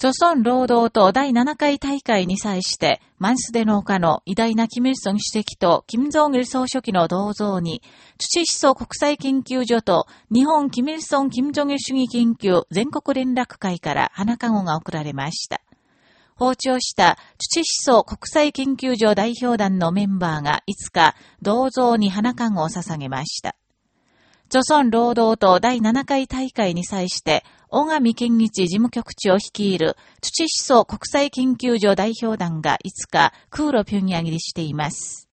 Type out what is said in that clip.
朝鮮労働党第7回大会に際して、マンスデ農家の偉大なキム・イルソン主席とキム・ジョン・イル総書記の銅像に、土思想国際研究所と日本キム・イルソン・キム・ジョン・イル主義研究全国連絡会から花籠が贈られました。訪朝した土思想国際研究所代表団のメンバーが5日、銅像に花籠を捧げました。朝鮮労働党第7回大会に際して、大上健一事務局長を率いる土思想国際研究所代表団が5日、空路平壌入りしています。